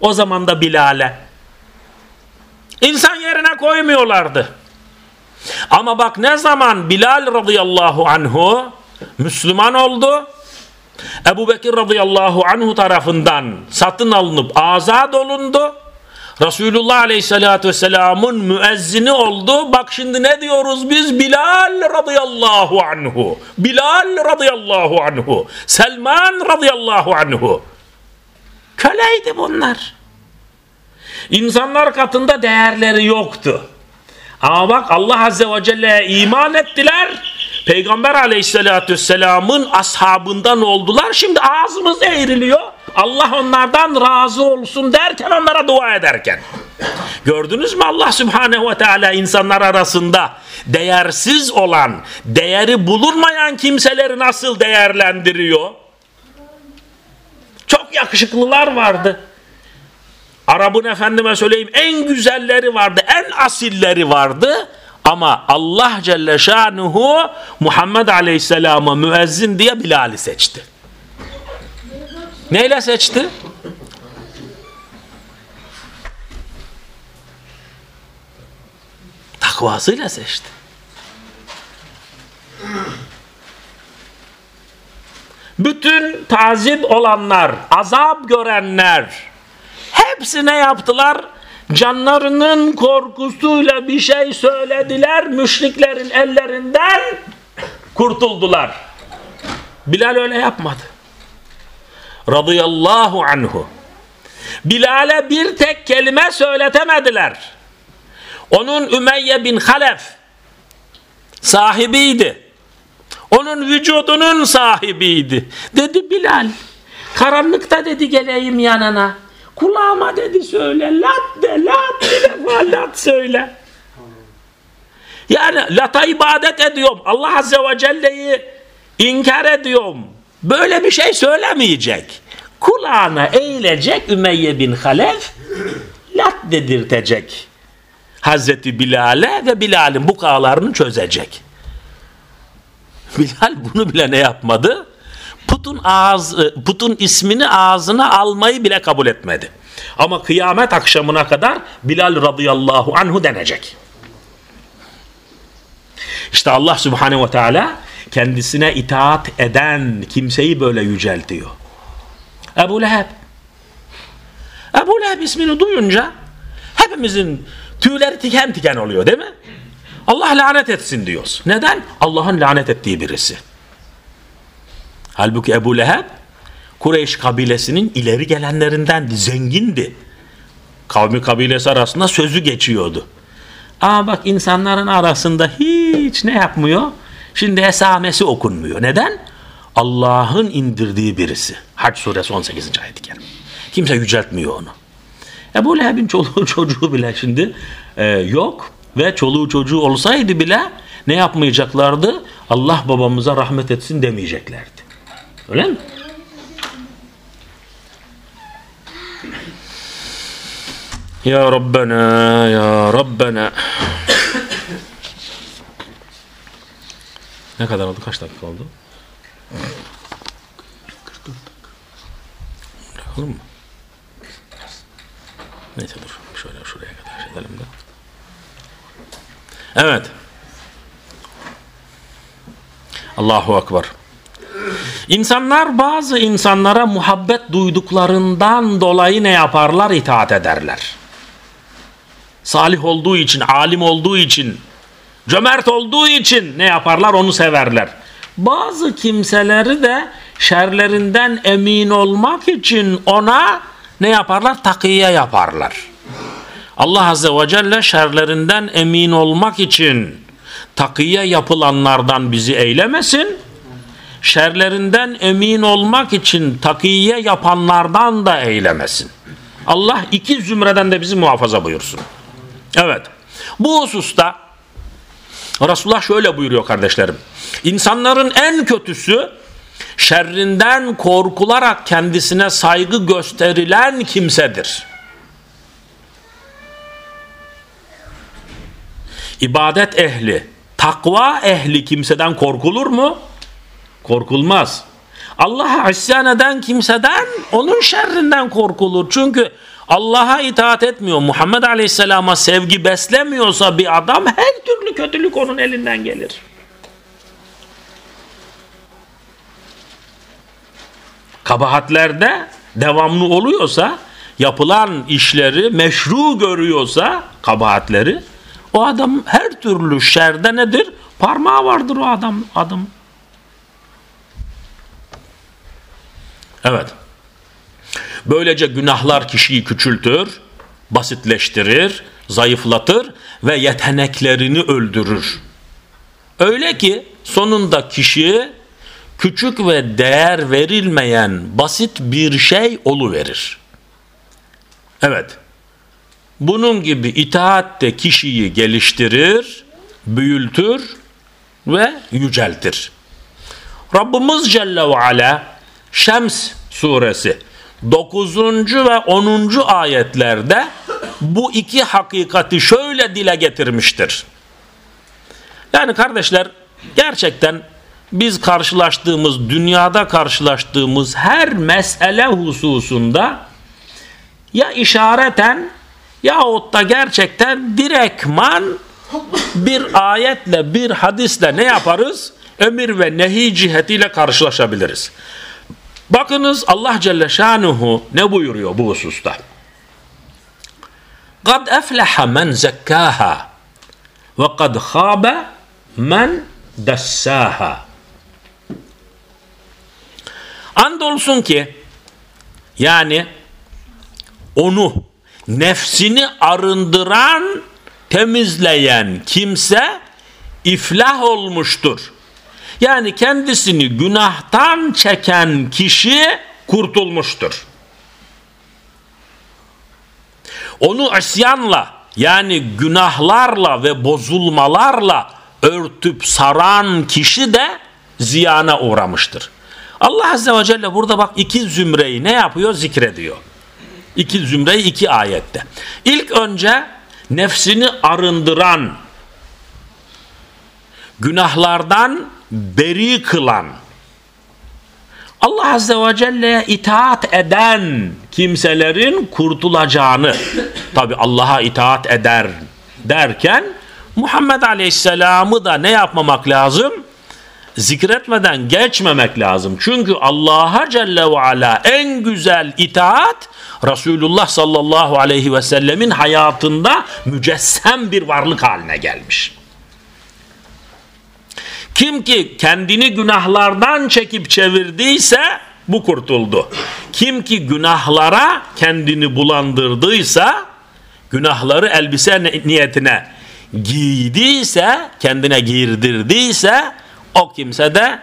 O zaman da Bilal'e. İnsan yerine koymuyorlardı. Ama bak ne zaman Bilal radıyallahu anhu Müslüman oldu. Ebu Bekir radıyallahu anhu tarafından satın alınıp azat olundu. Resulullah aleyhissalatü vesselamın müezzini oldu. Bak şimdi ne diyoruz biz? Bilal radıyallahu anhu. Bilal radıyallahu anhu. Selman radıyallahu anhu. Köleydi bunlar. İnsanlar katında değerleri yoktu. Ama bak Allah Azze ve Celle'ye iman ettiler. Peygamber aleyhissalatü vesselamın ashabından oldular. Şimdi ağzımız eğriliyor. Allah onlardan razı olsun derken onlara dua ederken. Gördünüz mü Allah Subhanehu ve Teala insanlar arasında değersiz olan, değeri bulunmayan kimseleri nasıl değerlendiriyor? Çok yakışıklılar vardı. Arap'ın efendime söyleyeyim en güzelleri vardı, en asilleri vardı. Ama Allah Celle Şanuhu Muhammed Aleyhisselam'a müezzin diye Bilal'i seçti. Neyle seçti? Takvasıyla seçti. Bütün tazip olanlar, azap görenler hepsi ne yaptılar? Canlarının korkusuyla bir şey söylediler. Müşriklerin ellerinden kurtuldular. Bilal öyle yapmadı. Radıyallahu anhu. Bilal'e bir tek kelime söyletemediler. Onun Ümeyye bin Halef sahibiydi. Onun vücudunun sahibiydi. Dedi Bilal, karanlıkta dedi geleyim yanına. Kulağıma dedi söyle, lat de, lat bir defa lat söyle. Yani lata ibadet ediyorum. Allah Azze ve Celle'yi inkar ediyorum. Böyle bir şey söylemeyecek. Kulağına eğilecek Ümeyye bin Halef, lat dedirtecek. Hazreti Bilal'e ve Bilal'in bukalarını çözecek. Bilal bunu bile ne yapmadı? Putun ağız, putun ismini ağzına almayı bile kabul etmedi. Ama kıyamet akşamına kadar Bilal radıyallahu anhu denecek. İşte Allah subhanehu ve teala kendisine itaat eden kimseyi böyle yüceltiyor. Ebu Leheb. Ebu Leheb ismini duyunca hepimizin tüyleri tiken tiken oluyor değil mi? Allah lanet etsin diyoruz. Neden? Allah'ın lanet ettiği birisi. Halbuki Ebu Leheb Kureyş kabilesinin ileri gelenlerindendi, zengindi. Kavmi kabilesi arasında sözü geçiyordu. Ama bak insanların arasında hiç ne yapmıyor? Şimdi esamesi okunmuyor. Neden? Allah'ın indirdiği birisi. Hac suresi 18. ayet-i. Kimse yüceltmiyor onu. Ebu Leheb'in çoluğu çocuğu bile şimdi e, yok ve çoluğu çocuğu olsaydı bile ne yapmayacaklardı? Allah babamıza rahmet etsin demeyeceklerdi. Öyle mi? Ya Rabbena, Ya Rabbena. ne kadar oldu? Kaç dakika oldu? Olur mu? Neyse dur. Şöyle şuraya kadar edelim de. Evet. Allahu Ekber. İnsanlar bazı insanlara muhabbet duyduklarından dolayı ne yaparlar? İtaat ederler. Salih olduğu için, alim olduğu için, cömert olduğu için ne yaparlar? Onu severler. Bazı kimseleri de şerlerinden emin olmak için ona ne yaparlar? Takiye yaparlar. Allah Azze ve Celle şerlerinden emin olmak için takiye yapılanlardan bizi eylemesin. Şerlerinden emin olmak için takiye yapanlardan da eylemesin. Allah iki zümreden de bizi muhafaza buyursun. Evet. Bu hususta Resulullah şöyle buyuruyor kardeşlerim. İnsanların en kötüsü şerrinden korkularak kendisine saygı gösterilen kimsedir. İbadet ehli, takva ehli kimseden korkulur mu? Korkulmaz. Allah'a isyan eden kimseden onun şerrinden korkulur. Çünkü Allah'a itaat etmiyor. Muhammed Aleyhisselam'a sevgi beslemiyorsa bir adam her türlü kötülük onun elinden gelir. Kabahatlerde devamlı oluyorsa, yapılan işleri meşru görüyorsa kabahatleri, o adam her türlü şerde nedir? Parmağı vardır o adam. adam. Evet. Böylece günahlar kişiyi küçültür, basitleştirir, zayıflatır ve yeteneklerini öldürür. Öyle ki sonunda kişi küçük ve değer verilmeyen basit bir şey oluverir. Evet. Bunun gibi itaat de kişiyi geliştirir, büyültür ve yüceltir. Rabbimiz Celle ve Ala Şems suresi 9. ve 10. ayetlerde bu iki hakikati şöyle dile getirmiştir. Yani kardeşler gerçekten biz karşılaştığımız, dünyada karşılaştığımız her mesele hususunda ya işareten yahut da gerçekten direktman bir ayetle, bir hadisle ne yaparız? Emir ve nehi cihetiyle karşılaşabiliriz. Bakınız Allah Celle Şanuhu ne buyuruyor bu hususta? قَدْ اَفْلَحَ مَنْ زَكَّاهَا وَقَدْ خَابَ مَنْ دَسَّاهَا Andolsun ki yani onu nefsini arındıran temizleyen kimse iflah olmuştur. Yani kendisini günahtan çeken kişi kurtulmuştur. Onu isyanla yani günahlarla ve bozulmalarla örtüp saran kişi de ziyana uğramıştır. Allah Azze ve Celle burada bak iki zümreyi ne yapıyor? Zikrediyor. İki zümreyi iki ayette. İlk önce nefsini arındıran, günahlardan beri kılan, Allah Azze ve Celle'ye itaat eden kimselerin kurtulacağını, tabi Allah'a itaat eder derken, Muhammed Aleyhisselam'ı da ne yapmamak lazım? Zikretmeden geçmemek lazım. Çünkü Allah'a Celle ve Ala en güzel itaat, Resulullah sallallahu aleyhi ve sellemin hayatında mücessem bir varlık haline gelmiş. Kim ki kendini günahlardan çekip çevirdiyse bu kurtuldu. Kim ki günahlara kendini bulandırdıysa, günahları elbise niyetine giydiyse, kendine giydirdiyse o kimse de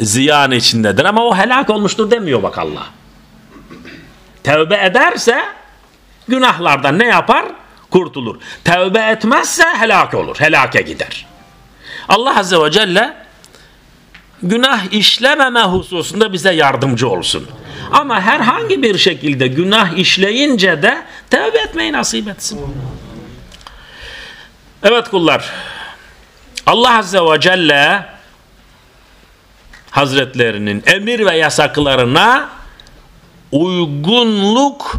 ziyan içindedir. Ama o helak olmuştur demiyor bak Allah. Tevbe ederse günahlardan ne yapar? Kurtulur. Tevbe etmezse helak olur. Helake gider. Allah Azze ve Celle günah işlememe hususunda bize yardımcı olsun. Ama herhangi bir şekilde günah işleyince de tevbe etmeyi nasip etsin. Evet kullar. Allah Azze ve Celle Hazretlerinin emir ve yasaklarına uygunluk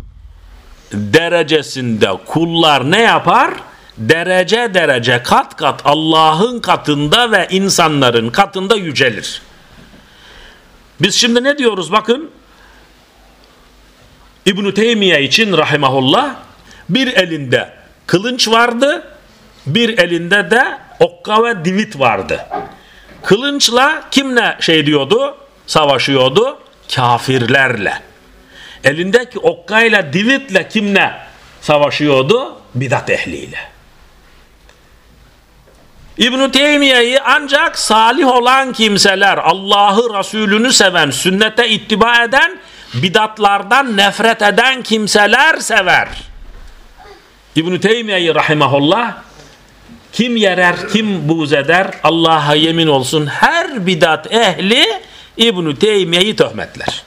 derecesinde kullar ne yapar? Derece derece kat kat Allah'ın katında ve insanların katında yücelir. Biz şimdi ne diyoruz bakın İbn-i Teymiye için rahimahullah bir elinde kılınç vardı bir elinde de okka ve divit vardı. Kılınçla kimle şey diyordu? Savaşıyordu? Kafirlerle. Elindeki okkayla divitle kimle savaşıyordu? Bidat ehliyle. İbn-i Teymiye'yi ancak salih olan kimseler, Allah'ı Resulünü seven, sünnete ittiba eden, bidatlardan nefret eden kimseler sever. İbn-i Teymiye'yi rahimahullah kim yerer, kim buz eder? Allah'a yemin olsun her bidat ehli İbn-i Teymiye'yi töhmetler.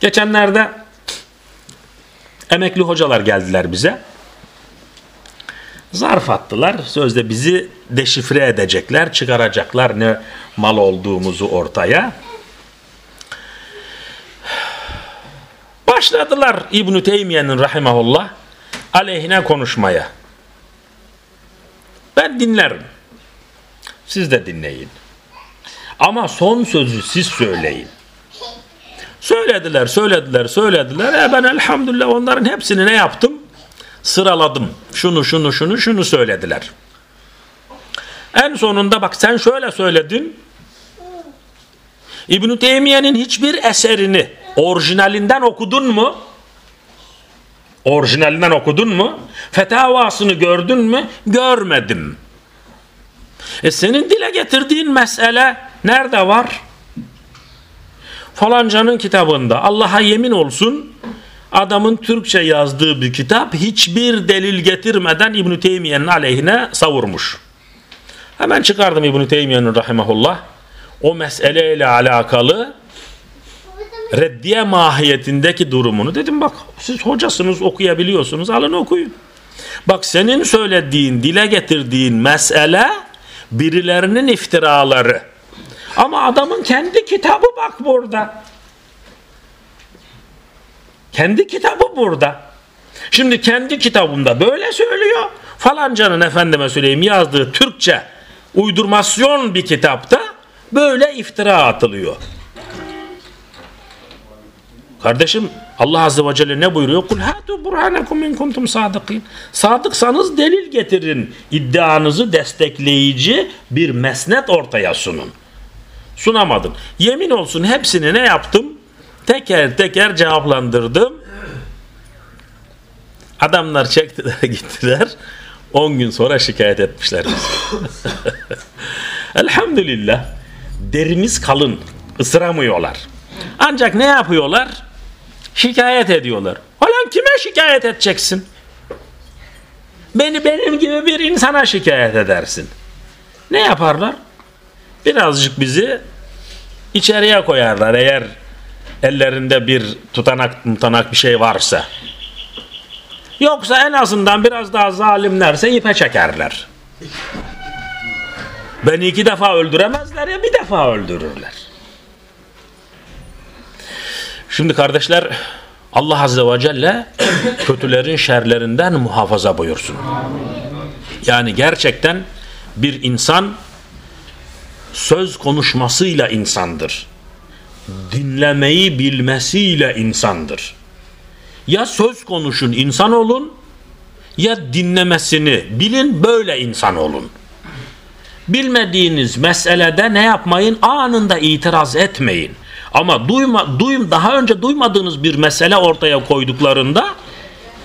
Geçenlerde emekli hocalar geldiler bize. Zarf attılar. Sözde bizi deşifre edecekler, çıkaracaklar ne mal olduğumuzu ortaya. Başladılar İbn-i Teymiye'nin rahimahullah aleyhine konuşmaya. Ben dinlerim. Siz de dinleyin. Ama son sözü siz söyleyin. Söylediler, söylediler, söylediler. E ben elhamdülillah onların hepsini ne yaptım? Sıraladım. Şunu, şunu, şunu, şunu söylediler. En sonunda bak sen şöyle söyledin. İbn-i Teymiye'nin hiçbir eserini orijinalinden okudun mu? Orijinalinden okudun mu? Fetavasını gördün mü? Görmedim. E senin dile getirdiğin mesele nerede var? Falancanın kitabında Allah'a yemin olsun adamın Türkçe yazdığı bir kitap hiçbir delil getirmeden İbn-i Teymiye'nin aleyhine savurmuş. Hemen çıkardım İbn-i Teymiye'nin rahimahullah. O meseleyle alakalı reddiye mahiyetindeki durumunu dedim bak siz hocasınız okuyabiliyorsunuz alın okuyun. Bak senin söylediğin dile getirdiğin mesele birilerinin iftiraları. Ama adamın kendi kitabı bak burada. Kendi kitabı burada. Şimdi kendi kitabımda böyle söylüyor. Falancanın efendime söyleyeyim yazdığı Türkçe uydurmasyon bir kitapta böyle iftira atılıyor. Kardeşim Allah Azze ve Celle ne buyuruyor? Kul hatu burhanakum in kuntum sadıkin. Sadıksanız delil getirin. İddianızı destekleyici bir mesnet ortaya sunun. Sunamadın. Yemin olsun hepsini ne yaptım? Teker teker cevaplandırdım. Adamlar çektiler gittiler. 10 gün sonra şikayet etmişler Elhamdülillah derimiz kalın. ısıramıyorlar. Ancak ne yapıyorlar? Şikayet ediyorlar. Olan kime şikayet edeceksin? Beni benim gibi bir insana şikayet edersin. Ne yaparlar? Birazcık bizi içeriye koyarlar eğer ellerinde bir tutanak tutanak bir şey varsa. Yoksa en azından biraz daha zalimlerse ipe çekerler. Beni iki defa öldüremezler ya bir defa öldürürler. Şimdi kardeşler Allah Azze ve Celle kötülerin şerlerinden muhafaza buyursun. Yani gerçekten bir insan söz konuşmasıyla insandır. Dinlemeyi bilmesiyle insandır. Ya söz konuşun insan olun ya dinlemesini bilin böyle insan olun. Bilmediğiniz meselede ne yapmayın? Anında itiraz etmeyin. Ama duyma, duyum, daha önce duymadığınız bir mesele ortaya koyduklarında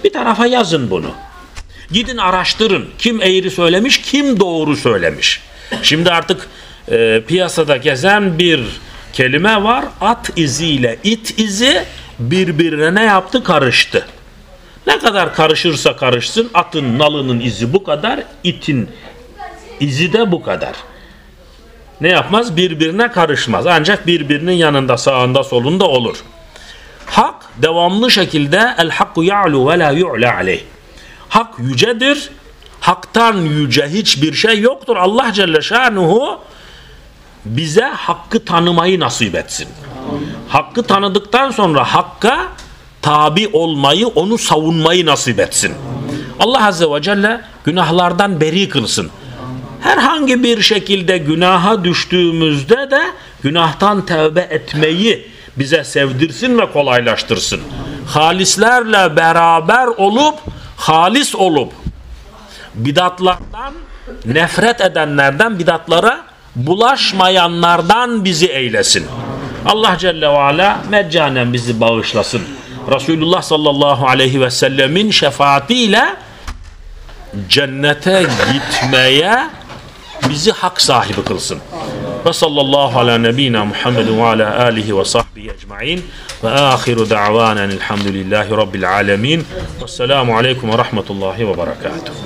bir tarafa yazın bunu. Gidin araştırın. Kim eğri söylemiş, kim doğru söylemiş. Şimdi artık e, piyasada gezen bir kelime var. At iziyle it izi birbirine ne yaptı? Karıştı. Ne kadar karışırsa karışsın atın nalının izi bu kadar, itin izi de bu kadar ne yapmaz? Birbirine karışmaz. Ancak birbirinin yanında sağında solunda olur. Hak devamlı şekilde el hakku ya'lu ve la yu'la aleyh. Hak yücedir. Haktan yüce hiçbir şey yoktur. Allah Celle Şanuhu bize hakkı tanımayı nasip etsin. Hakkı tanıdıktan sonra hakka tabi olmayı, onu savunmayı nasip etsin. Allah Azze ve Celle günahlardan beri kılsın. Herhangi bir şekilde günaha düştüğümüzde de günahtan tevbe etmeyi bize sevdirsin ve kolaylaştırsın. Halislerle beraber olup, halis olup, bidatlardan nefret edenlerden, bidatlara bulaşmayanlardan bizi eylesin. Allah Celle ve Ala meccanen bizi bağışlasın. Resulullah sallallahu aleyhi ve sellemin şefaatiyle cennete gitmeye bizi hak sahibi kılsın. Ve sallallahu ala nebina Muhammedin ve ala alihi ve sahbihi ecma'in ve ahiru da'vanen elhamdülillahi rabbil alemin ve selamu aleyküm ve rahmetullahi ve berekatuhu.